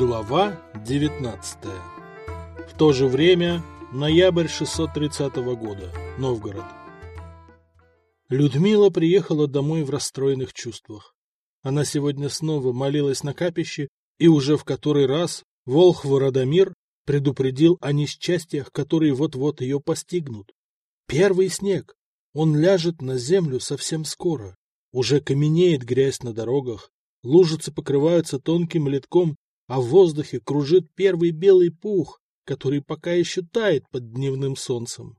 Глава 19 В то же время, ноябрь 630 года, Новгород. Людмила приехала домой в расстроенных чувствах. Она сегодня снова молилась на капище, и уже в который раз Волхв Радомир предупредил о несчастьях, которые вот-вот ее постигнут. Первый снег. Он ляжет на землю совсем скоро. Уже каменеет грязь на дорогах, лужицы покрываются тонким литком, а в воздухе кружит первый белый пух, который пока еще тает под дневным солнцем.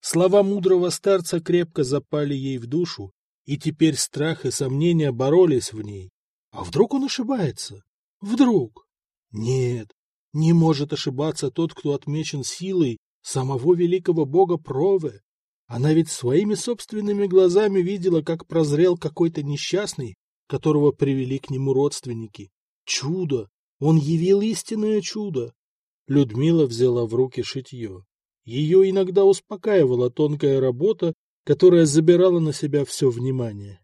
Слова мудрого старца крепко запали ей в душу, и теперь страх и сомнения боролись в ней. А вдруг он ошибается? Вдруг? Нет, не может ошибаться тот, кто отмечен силой самого великого бога Прове. Она ведь своими собственными глазами видела, как прозрел какой-то несчастный, которого привели к нему родственники. Чудо! Он явил истинное чудо. Людмила взяла в руки шитье. Ее иногда успокаивала тонкая работа, которая забирала на себя все внимание.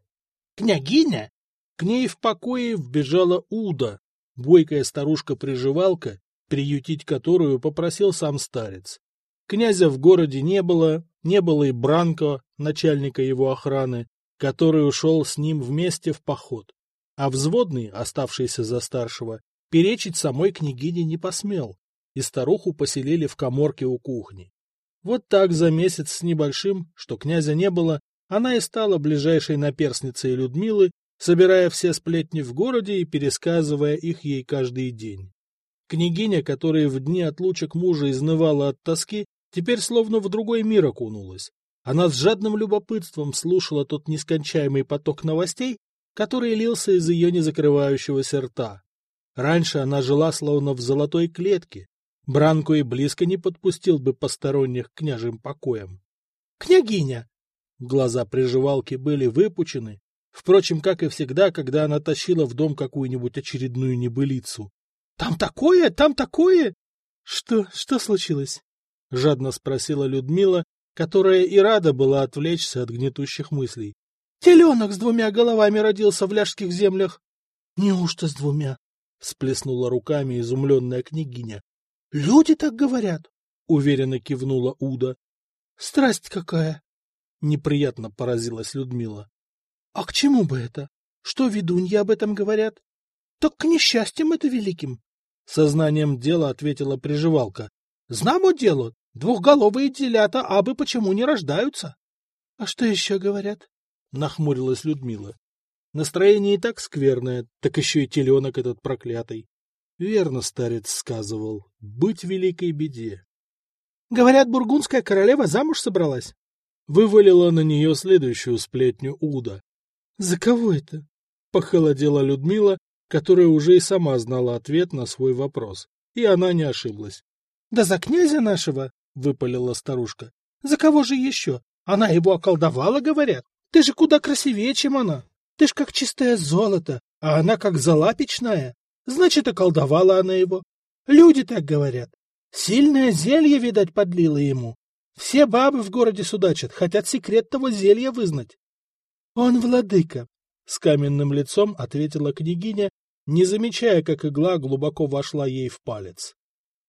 «Княгиня!» К ней в покое вбежала Уда, бойкая старушка-приживалка, приютить которую попросил сам старец. Князя в городе не было, не было и Бранко, начальника его охраны, который ушел с ним вместе в поход. А взводный, оставшийся за старшего, перечить самой княгине не посмел, и старуху поселили в коморке у кухни. Вот так за месяц с небольшим, что князя не было, она и стала ближайшей наперсницей Людмилы, собирая все сплетни в городе и пересказывая их ей каждый день. Княгиня, которая в дни отлучек мужа изнывала от тоски, теперь словно в другой мир окунулась. Она с жадным любопытством слушала тот нескончаемый поток новостей, который лился из ее незакрывающегося рта. Раньше она жила словно в золотой клетке. Бранку и близко не подпустил бы посторонних княжим покоям. «Княгиня!» Глаза приживалки были выпучены, впрочем, как и всегда, когда она тащила в дом какую-нибудь очередную небылицу. «Там такое, там такое!» «Что, что случилось?» — жадно спросила Людмила, которая и рада была отвлечься от гнетущих мыслей. — Теленок с двумя головами родился в ляжских землях. — Неужто с двумя? — всплеснула руками изумленная княгиня. — Люди так говорят, — уверенно кивнула Уда. — Страсть какая! — неприятно поразилась Людмила. — А к чему бы это? Что ведуньи об этом говорят? — Так к несчастьям это великим. Сознанием дела ответила приживалка. — Знамо дело, Двухголовые телята абы почему не рождаются? — А что еще говорят? — нахмурилась Людмила. Настроение и так скверное, так еще и теленок этот проклятый. Верно старец сказывал, быть великой беде. — Говорят, бургундская королева замуж собралась. Вывалила на нее следующую сплетню Уда. — За кого это? — похолодела Людмила, которая уже и сама знала ответ на свой вопрос. И она не ошиблась. — Да за князя нашего! выпалила старушка. За кого же еще? Она его околдовала, говорят. Ты же куда красивее, чем она. Ты ж как чистое золото, а она как зола печная. Значит, околдовала она его. Люди так говорят. Сильное зелье, видать, подлило ему. Все бабы в городе судачат, хотят секрет того зелья вызнать. Он владыка, — с каменным лицом ответила княгиня, не замечая, как игла глубоко вошла ей в палец.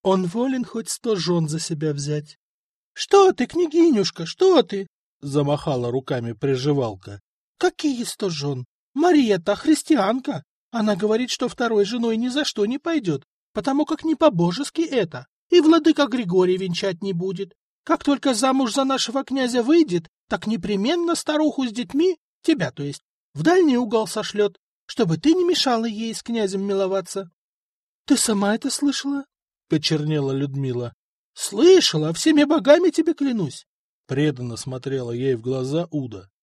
Он волен хоть сто жен за себя взять. — Что ты, княгинюшка, что ты? — замахала руками приживалка. — Какие сто жен? Мария-то христианка. Она говорит, что второй женой ни за что не пойдет, потому как не по-божески это, и владыка Григорий венчать не будет. Как только замуж за нашего князя выйдет, так непременно старуху с детьми, тебя то есть, в дальний угол сошлет, чтобы ты не мешала ей с князем миловаться. — Ты сама это слышала? — почернела Людмила. — Слышала, всеми богами тебе клянусь! — преданно смотрела ей в глаза Уда. —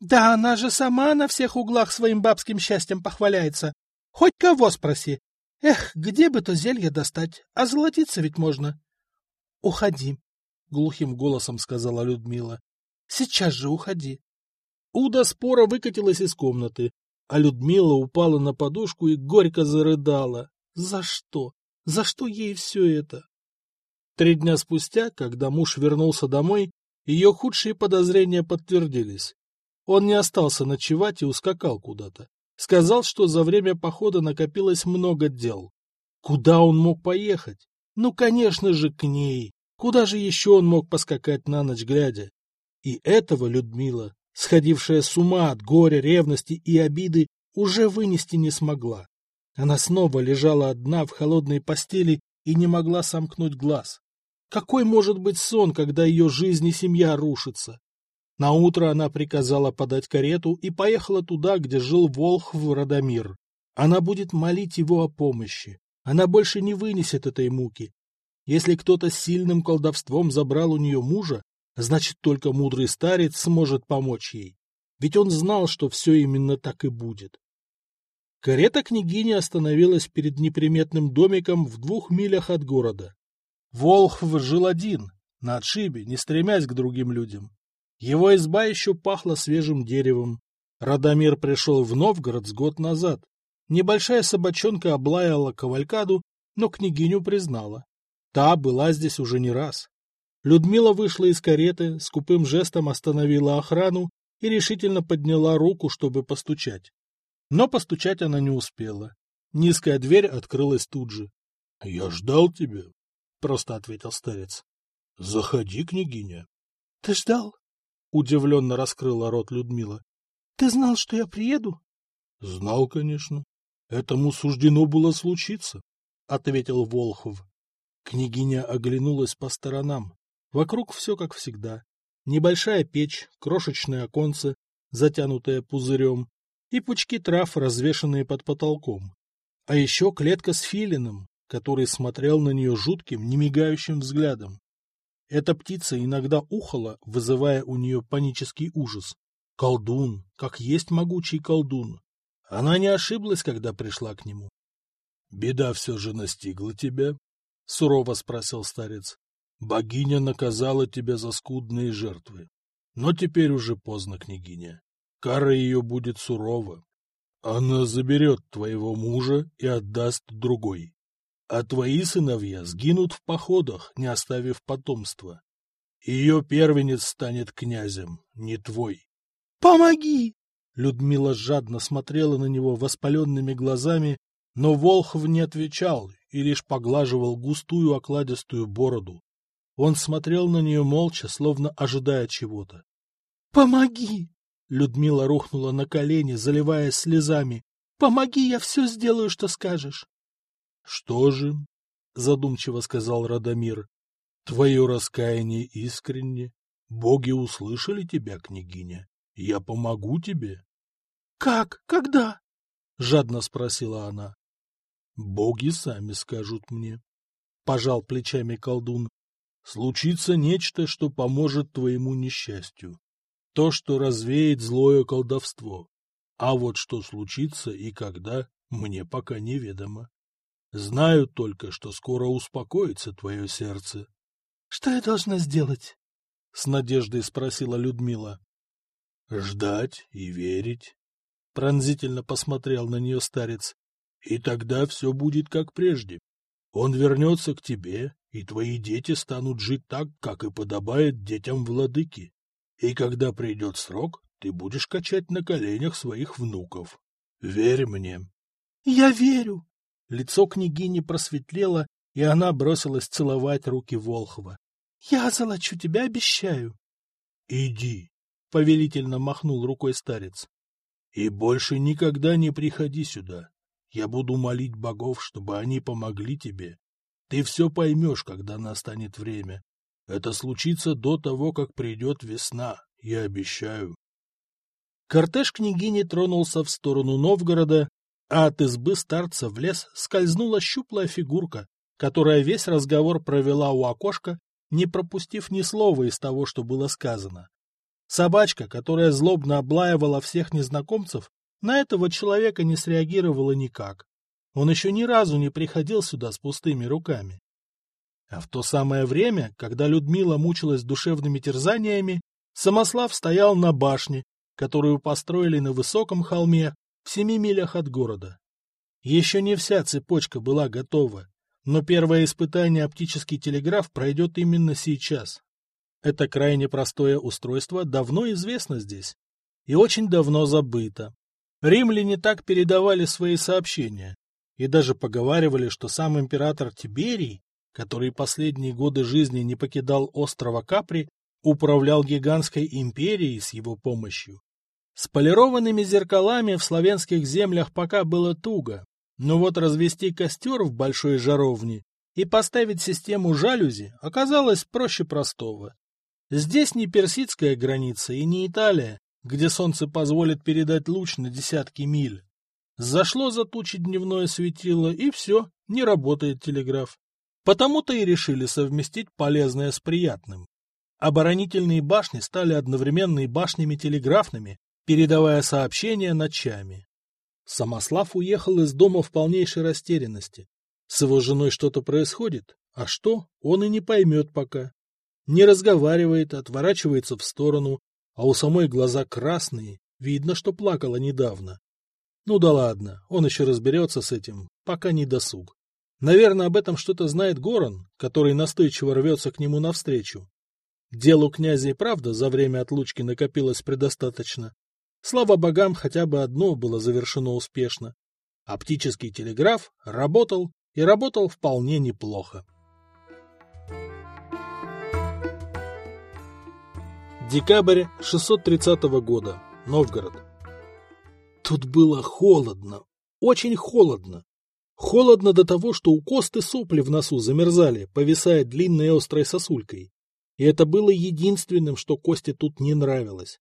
Да она же сама на всех углах своим бабским счастьем похваляется. Хоть кого спроси. Эх, где бы то зелье достать, а золотиться ведь можно. — Уходи, — глухим голосом сказала Людмила. — Сейчас же уходи. Уда спора выкатилась из комнаты, а Людмила упала на подушку и горько зарыдала. За что? За что ей все это? Три дня спустя, когда муж вернулся домой, ее худшие подозрения подтвердились. Он не остался ночевать и ускакал куда-то. Сказал, что за время похода накопилось много дел. Куда он мог поехать? Ну, конечно же, к ней. Куда же еще он мог поскакать на ночь глядя? И этого Людмила, сходившая с ума от горя, ревности и обиды, уже вынести не смогла. Она снова лежала одна в холодной постели и не могла сомкнуть глаз. Какой может быть сон, когда ее жизнь и семья рушатся? На утро она приказала подать карету и поехала туда, где жил Волхв Радомир. Она будет молить его о помощи. Она больше не вынесет этой муки. Если кто-то сильным колдовством забрал у нее мужа, значит, только мудрый старец сможет помочь ей. Ведь он знал, что все именно так и будет. Карета княгини остановилась перед неприметным домиком в двух милях от города. Волхв жил один, на отшибе, не стремясь к другим людям. Его изба еще пахла свежим деревом. Радомир пришел в Новгород с год назад. Небольшая собачонка облаяла кавалькаду, но княгиню признала. Та была здесь уже не раз. Людмила вышла из кареты, скупым жестом остановила охрану и решительно подняла руку, чтобы постучать. Но постучать она не успела. Низкая дверь открылась тут же. — Я ждал тебя, — просто ответил старец. — Заходи, княгиня. — Ты ждал? — удивленно раскрыла рот Людмила. — Ты знал, что я приеду? — Знал, конечно. Этому суждено было случиться, — ответил Волхов. Княгиня оглянулась по сторонам. Вокруг все как всегда. Небольшая печь, крошечное оконце, затянутое пузырем, и пучки трав, развешанные под потолком. А еще клетка с филином, который смотрел на нее жутким, немигающим взглядом. Эта птица иногда ухала, вызывая у нее панический ужас. Колдун, как есть могучий колдун. Она не ошиблась, когда пришла к нему. — Беда все же настигла тебя? — сурово спросил старец. — Богиня наказала тебя за скудные жертвы. Но теперь уже поздно, княгиня. Кара ее будет сурова. Она заберет твоего мужа и отдаст другой. А твои сыновья сгинут в походах, не оставив потомства. Ее первенец станет князем, не твой. «Помоги!» Людмила жадно смотрела на него воспаленными глазами, но Волхов не отвечал и лишь поглаживал густую окладистую бороду. Он смотрел на нее молча, словно ожидая чего-то. «Помоги!» Людмила рухнула на колени, заливаясь слезами. «Помоги, я все сделаю, что скажешь». «Что же?» — задумчиво сказал Радомир. «Твое раскаяние искренне. Боги услышали тебя, княгиня. Я помогу тебе». «Как? Когда?» — жадно спросила она. «Боги сами скажут мне», — пожал плечами колдун. «Случится нечто, что поможет твоему несчастью то, что развеет злое колдовство. А вот что случится и когда, мне пока неведомо. Знаю только, что скоро успокоится твое сердце. — Что я должна сделать? — с надеждой спросила Людмила. — Ждать и верить. Пронзительно посмотрел на нее старец. — И тогда все будет как прежде. Он вернется к тебе, и твои дети станут жить так, как и подобает детям владыки. И когда придет срок, ты будешь качать на коленях своих внуков. Верь мне. — Я верю. Лицо княгини просветлело, и она бросилась целовать руки Волхова. — Я золочу тебя, обещаю. — Иди, — повелительно махнул рукой старец. — И больше никогда не приходи сюда. Я буду молить богов, чтобы они помогли тебе. Ты все поймешь, когда настанет время. Это случится до того, как придет весна, я обещаю. Кортеж княгини тронулся в сторону Новгорода, а от избы старца в лес скользнула щуплая фигурка, которая весь разговор провела у окошка, не пропустив ни слова из того, что было сказано. Собачка, которая злобно облаивала всех незнакомцев, на этого человека не среагировала никак. Он еще ни разу не приходил сюда с пустыми руками. А в то самое время, когда Людмила мучилась душевными терзаниями, Самослав стоял на башне, которую построили на высоком холме в семи милях от города. Еще не вся цепочка была готова, но первое испытание оптический телеграф пройдет именно сейчас. Это крайне простое устройство давно известно здесь и очень давно забыто. Римляне так передавали свои сообщения, и даже поговаривали, что сам император Тиберий, который последние годы жизни не покидал острова Капри, управлял гигантской империей с его помощью. С полированными зеркалами в славянских землях пока было туго, но вот развести костер в большой жаровне и поставить систему жалюзи оказалось проще простого. Здесь не персидская граница и не Италия, где солнце позволит передать луч на десятки миль. Зашло за тучи дневное светило, и все, не работает телеграф. Потому-то и решили совместить полезное с приятным. Оборонительные башни стали одновременно и башнями телеграфными, передавая сообщения ночами. Самослав уехал из дома в полнейшей растерянности. С его женой что-то происходит, а что, он и не поймет пока. Не разговаривает, отворачивается в сторону, а у самой глаза красные, видно, что плакала недавно. Ну да ладно, он еще разберется с этим, пока не досуг. Наверное, об этом что-то знает Горан, который настойчиво рвется к нему навстречу. Делу князя и правда за время отлучки накопилось предостаточно. Слава богам, хотя бы одно было завершено успешно. Оптический телеграф работал и работал вполне неплохо. Декабрь 630 года. Новгород. Тут было холодно, очень холодно. Холодно до того, что у Косты сопли в носу замерзали, повисая длинной острой сосулькой. И это было единственным, что Косте тут не нравилось.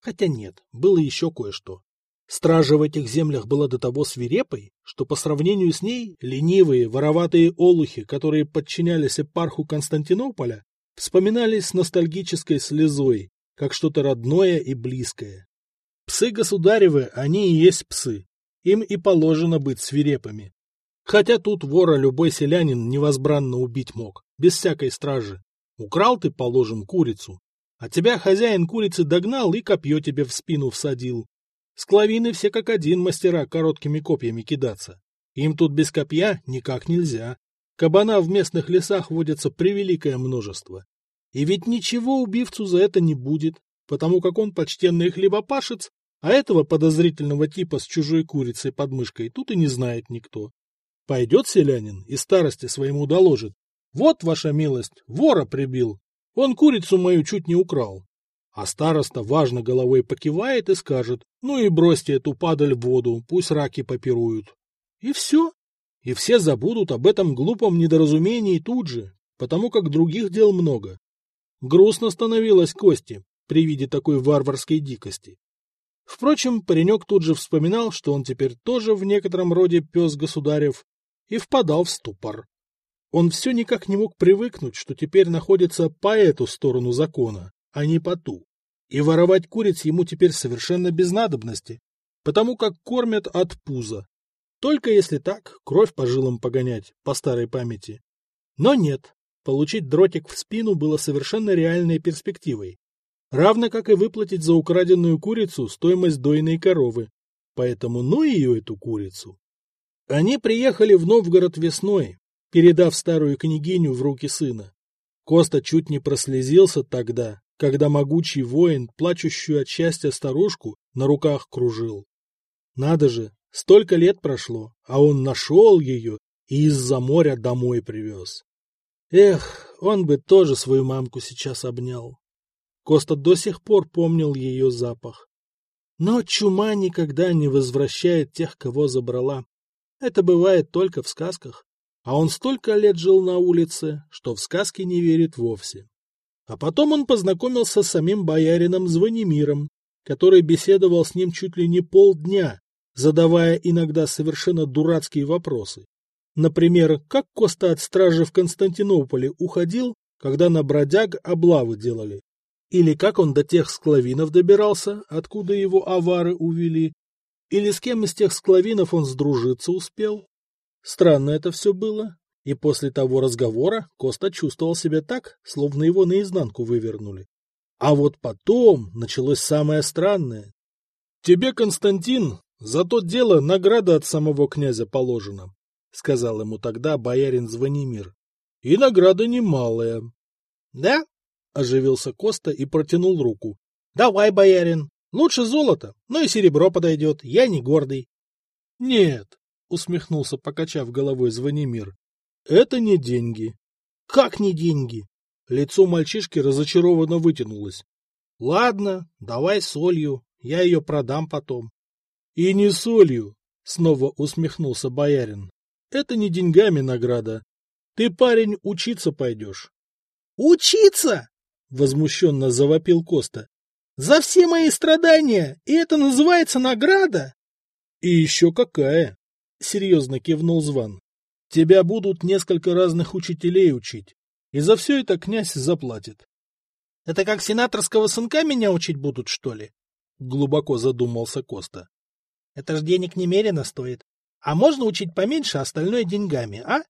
Хотя нет, было еще кое-что. Стража в этих землях была до того свирепой, что по сравнению с ней ленивые, вороватые олухи, которые подчинялись эпарху Константинополя, вспоминались с ностальгической слезой, как что-то родное и близкое. Псы государевы, они и есть псы. Им и положено быть свирепыми. Хотя тут вора любой селянин невозбранно убить мог, без всякой стражи. Украл ты, положим, курицу, а тебя хозяин курицы догнал и копье тебе в спину всадил. Склавины все как один мастера короткими копьями кидаться. Им тут без копья никак нельзя. Кабана в местных лесах водится превеликое множество. И ведь ничего убивцу за это не будет, потому как он почтенный хлебопашец, а этого подозрительного типа с чужой курицей под мышкой тут и не знает никто. Пойдет селянин и старости своему доложит. Вот, ваша милость, вора прибил. Он курицу мою чуть не украл. А староста важно головой покивает и скажет, ну и бросьте эту падаль в воду, пусть раки попируют. И все. И все забудут об этом глупом недоразумении тут же, потому как других дел много. Грустно становилось Кости при виде такой варварской дикости. Впрочем, паренек тут же вспоминал, что он теперь тоже в некотором роде пес государев, и впадал в ступор. Он все никак не мог привыкнуть, что теперь находится по эту сторону закона, а не по ту. И воровать куриц ему теперь совершенно без надобности, потому как кормят от пуза. Только если так, кровь по жилам погонять, по старой памяти. Но нет, получить дротик в спину было совершенно реальной перспективой. Равно как и выплатить за украденную курицу стоимость дойной коровы. Поэтому ну ее эту курицу. Они приехали в Новгород весной, передав старую княгиню в руки сына. Коста чуть не прослезился тогда, когда могучий воин, плачущую от счастья старушку, на руках кружил. Надо же, столько лет прошло, а он нашел ее и из-за моря домой привез. Эх, он бы тоже свою мамку сейчас обнял. Коста до сих пор помнил ее запах. Но чума никогда не возвращает тех, кого забрала. Это бывает только в сказках. А он столько лет жил на улице, что в сказки не верит вовсе. А потом он познакомился с самим боярином Звонимиром, который беседовал с ним чуть ли не полдня, задавая иногда совершенно дурацкие вопросы. Например, как Коста от стражи в Константинополе уходил, когда на бродяг облавы делали? Или как он до тех склавинов добирался, откуда его авары увели? Или с кем из тех склавинов он сдружиться успел? Странно это все было, и после того разговора Коста чувствовал себя так, словно его наизнанку вывернули. А вот потом началось самое странное. — Тебе, Константин, за то дело награда от самого князя положена, — сказал ему тогда боярин Звонимир. — И награда немалая. — Да? — оживился Коста и протянул руку. — Давай, боярин. Лучше золото, но и серебро подойдет, я не гордый. — Нет, — усмехнулся, покачав головой Звонимир. — Это не деньги. — Как не деньги? Лицо мальчишки разочарованно вытянулось. — Ладно, давай солью, я ее продам потом. — И не солью, — снова усмехнулся боярин. — Это не деньгами награда. Ты, парень, учиться пойдешь. — Учиться? — возмущенно завопил Коста. — За все мои страдания! И это называется награда? — И еще какая! — серьезно кивнул Зван. — Тебя будут несколько разных учителей учить, и за все это князь заплатит. — Это как сенаторского сынка меня учить будут, что ли? — глубоко задумался Коста. — Это ж денег немерено стоит. А можно учить поменьше, остальное деньгами, а?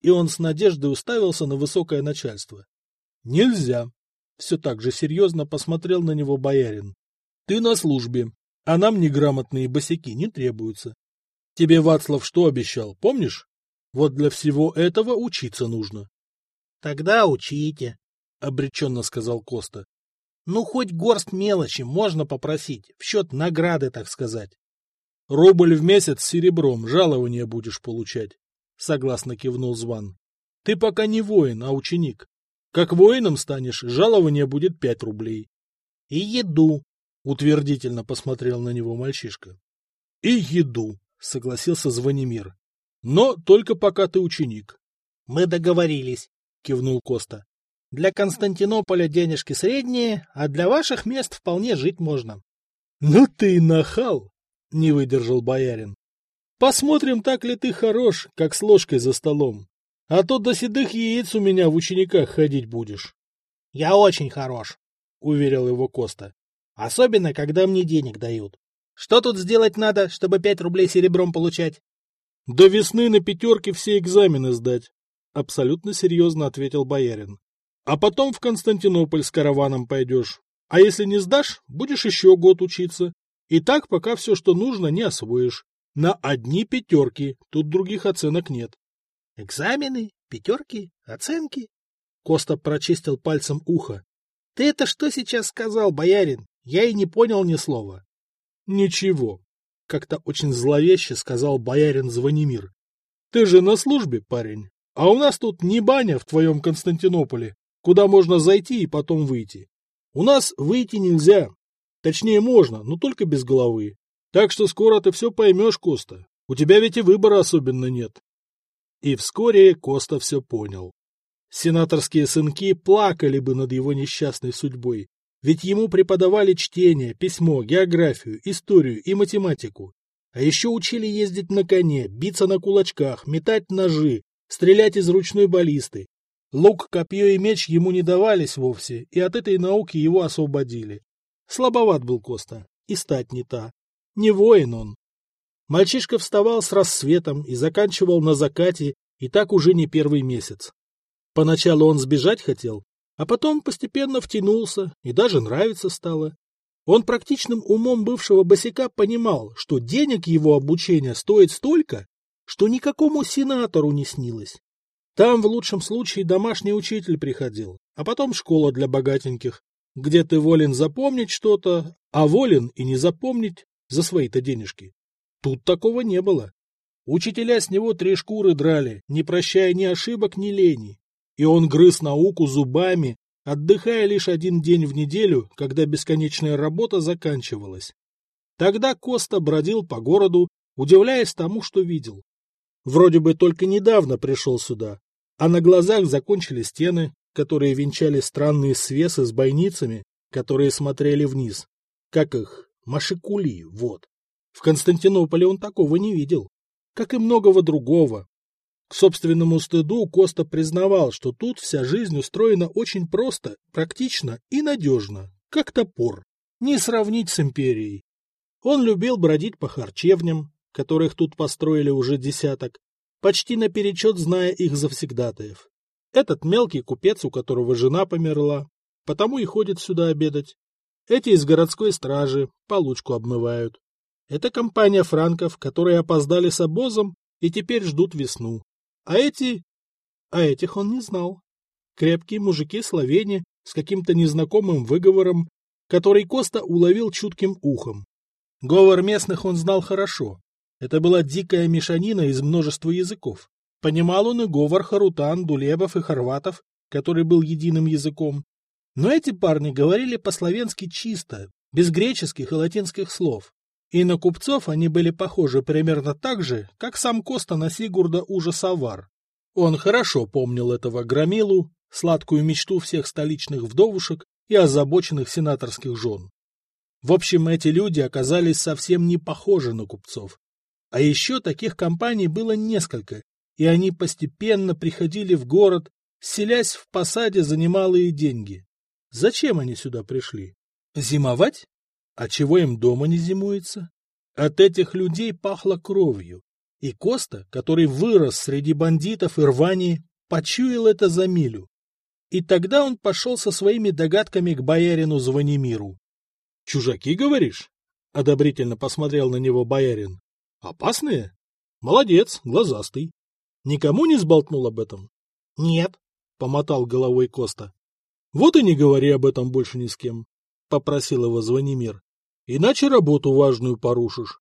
И он с надеждой уставился на высокое начальство. — Нельзя. Все так же серьезно посмотрел на него боярин. — Ты на службе, а нам неграмотные босяки не требуются. Тебе Вацлав что обещал, помнишь? Вот для всего этого учиться нужно. — Тогда учите, — обреченно сказал Коста. — Ну, хоть горсть мелочи можно попросить, в счет награды, так сказать. — Рубль в месяц с серебром жалование будешь получать, — согласно кивнул Зван. — Ты пока не воин, а ученик. Как воином станешь, жалование будет пять рублей. — И еду, — утвердительно посмотрел на него мальчишка. — И еду, — согласился Звонимир. — Но только пока ты ученик. — Мы договорились, — кивнул Коста. — Для Константинополя денежки средние, а для ваших мест вполне жить можно. — Ну ты нахал! — не выдержал боярин. — Посмотрим, так ли ты хорош, как с ложкой за столом. А то до седых яиц у меня в учениках ходить будешь. — Я очень хорош, — уверил его Коста. — Особенно, когда мне денег дают. Что тут сделать надо, чтобы пять рублей серебром получать? — До весны на пятерке все экзамены сдать, — абсолютно серьезно ответил боярин. — А потом в Константинополь с караваном пойдешь. А если не сдашь, будешь еще год учиться. И так, пока все, что нужно, не освоишь. На одни пятерки, тут других оценок нет. — Экзамены, пятерки, оценки? Коста прочистил пальцем ухо. — Ты это что сейчас сказал, боярин? Я и не понял ни слова. — Ничего, — как-то очень зловеще сказал боярин Звонимир. — Ты же на службе, парень, а у нас тут не баня в твоем Константинополе, куда можно зайти и потом выйти. У нас выйти нельзя. Точнее, можно, но только без головы. Так что скоро ты все поймешь, Коста. У тебя ведь и выбора особенно нет. И вскоре Коста все понял. Сенаторские сынки плакали бы над его несчастной судьбой, ведь ему преподавали чтение, письмо, географию, историю и математику. А еще учили ездить на коне, биться на кулачках, метать ножи, стрелять из ручной баллисты. Лук, копье и меч ему не давались вовсе, и от этой науки его освободили. Слабоват был Коста, и стать не та. Не воин он. Мальчишка вставал с рассветом и заканчивал на закате, и так уже не первый месяц. Поначалу он сбежать хотел, а потом постепенно втянулся и даже нравится стало. Он практичным умом бывшего босика понимал, что денег его обучения стоит столько, что никакому сенатору не снилось. Там в лучшем случае домашний учитель приходил, а потом школа для богатеньких, где ты волен запомнить что-то, а волен и не запомнить за свои-то денежки. Тут такого не было. Учителя с него три шкуры драли, не прощая ни ошибок, ни лени и он грыз науку зубами, отдыхая лишь один день в неделю, когда бесконечная работа заканчивалась. Тогда Коста бродил по городу, удивляясь тому, что видел. Вроде бы только недавно пришел сюда, а на глазах закончили стены, которые венчали странные свесы с бойницами, которые смотрели вниз. Как их? Машикули, вот. В Константинополе он такого не видел. Как и многого другого, к собственному стыду Коста признавал, что тут вся жизнь устроена очень просто, практично и надежно, как топор. Не сравнить с империей. Он любил бродить по харчевням, которых тут построили уже десяток, почти наперечет зная их завсегдатаев. Этот мелкий купец, у которого жена померла, потому и ходит сюда обедать. Эти из городской стражи получку обмывают. Это компания франков, которые опоздали с обозом и теперь ждут весну. А эти... А этих он не знал. Крепкие мужики-словени с каким-то незнакомым выговором, который Коста уловил чутким ухом. Говор местных он знал хорошо. Это была дикая мешанина из множества языков. Понимал он и говор харутан, дулебов и хорватов, который был единым языком. Но эти парни говорили по-словенски чисто, без греческих и латинских слов. И на купцов они были похожи примерно так же, как сам Коста на Сигурда ужасовар. Он хорошо помнил этого громилу, сладкую мечту всех столичных вдовушек и озабоченных сенаторских жен. В общем, эти люди оказались совсем не похожи на купцов. А еще таких компаний было несколько, и они постепенно приходили в город, селясь в посаде за немалые деньги. Зачем они сюда пришли? Зимовать? А чего им дома не зимуется? От этих людей пахло кровью. И Коста, который вырос среди бандитов и рвани, почуял это за милю. И тогда он пошел со своими догадками к боярину Звонимиру. — Чужаки, говоришь? — одобрительно посмотрел на него боярин. — Опасные? Молодец, глазастый. Никому не сболтнул об этом? — Нет, — помотал головой Коста. — Вот и не говори об этом больше ни с кем попросил его Звонимир. — Иначе работу важную порушишь.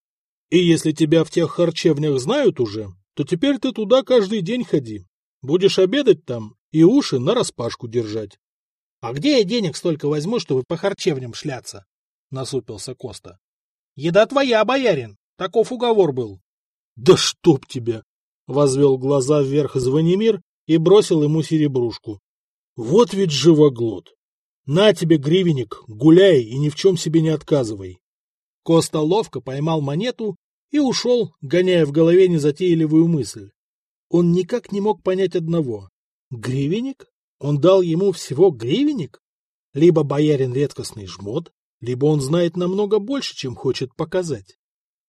И если тебя в тех харчевнях знают уже, то теперь ты туда каждый день ходи. Будешь обедать там и уши нараспашку держать. — А где я денег столько возьму, чтобы по харчевням шляться? — насупился Коста. — Еда твоя, боярин. Таков уговор был. — Да чтоб тебя! — возвел глаза вверх Звонимир и бросил ему серебрушку. — Вот ведь живоглот! На тебе, гривенник, гуляй и ни в чем себе не отказывай. Коста ловко поймал монету и ушел, гоняя в голове незатейливую мысль. Он никак не мог понять одного. Гривенник? Он дал ему всего гривенник? Либо боярин редкостный жмот, либо он знает намного больше, чем хочет показать.